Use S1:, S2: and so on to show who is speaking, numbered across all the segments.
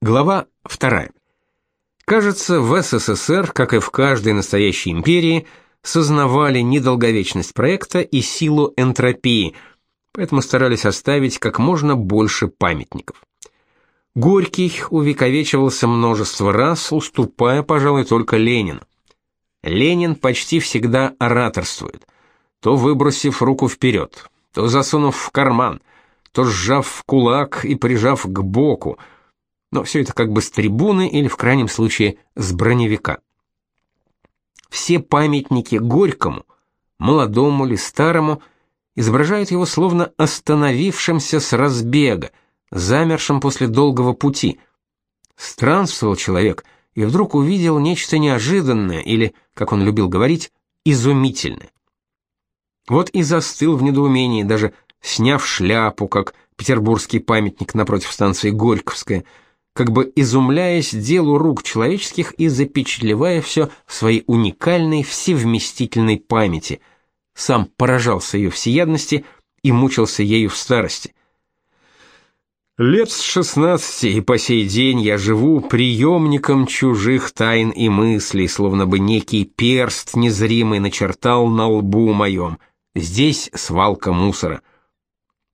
S1: Глава 2. Кажется, в СССР, как и в каждой настоящей империи, сознавали недолговечность проекта и силу энтропии, поэтому старались оставить как можно больше памятников. Горький увековечивался множество раз, уступая, пожалуй, только Ленину. Ленин почти всегда ораторствует, то выбросив руку вперед, то засунув в карман, то сжав в кулак и прижав к боку – но все это как бы с трибуны или в крайнем случае с броневика. Все памятники Горькому, молодому или старому, изображают его словно остановившимся с разбега, замершим после долгого пути. Странствовал человек и вдруг увидел нечто неожиданное или, как он любил говорить, изумительное. Вот и застыл в недоумении, даже сняв шляпу, как петербургский памятник напротив станции Горьковская – как бы изумляясь делу рук человеческих и запечатлевая все в своей уникальной всевместительной памяти. Сам поражался ее всеядности и мучился ею в старости. Лет с шестнадцати и по сей день я живу приемником чужих тайн и мыслей, словно бы некий перст незримый начертал на лбу моем. Здесь свалка мусора.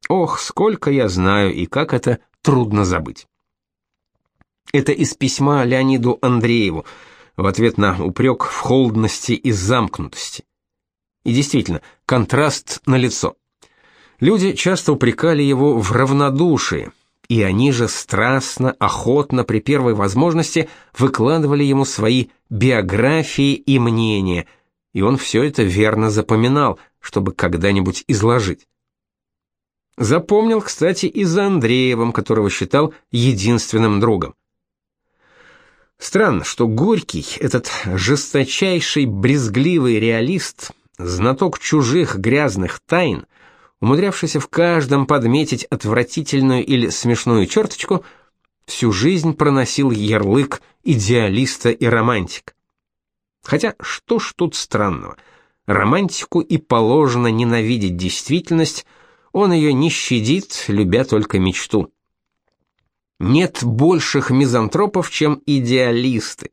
S1: Ох, сколько я знаю и как это трудно забыть. Это из письма Леониду Андрееву в ответ на упрек в холодности и замкнутости. И действительно, контраст на лицо. Люди часто упрекали его в равнодушии, и они же страстно, охотно при первой возможности выкладывали ему свои биографии и мнения, и он все это верно запоминал, чтобы когда-нибудь изложить. Запомнил, кстати, и за Андреевым, которого считал единственным другом. Странно, что Горький, этот жесточайший брезгливый реалист, знаток чужих грязных тайн, умудрявшийся в каждом подметить отвратительную или смешную черточку, всю жизнь проносил ярлык идеалиста и романтика. Хотя что ж тут странного? Романтику и положено ненавидеть действительность, он ее не щадит, любя только мечту. Нет больших мизантропов, чем идеалисты.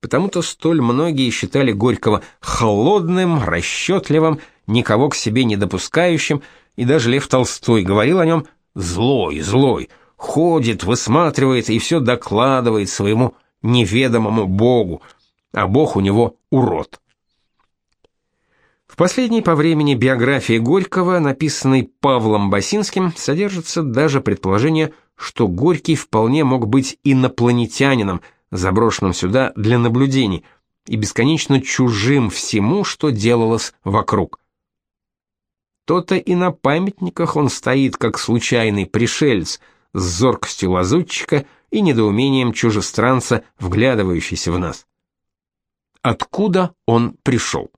S1: Потому-то столь многие считали Горького холодным, расчетливым, никого к себе не допускающим, и даже Лев Толстой говорил о нем «злой, злой», ходит, высматривает и все докладывает своему неведомому богу, а бог у него урод. В последней по времени биографии Горького, написанной Павлом Басинским, содержится даже предположение, что Горький вполне мог быть инопланетянином, заброшенным сюда для наблюдений, и бесконечно чужим всему, что делалось вокруг. То-то и на памятниках он стоит как случайный пришелец, с зоркостью лазутчика и недоумением чужестранца, вглядывающийся в нас. Откуда он пришел?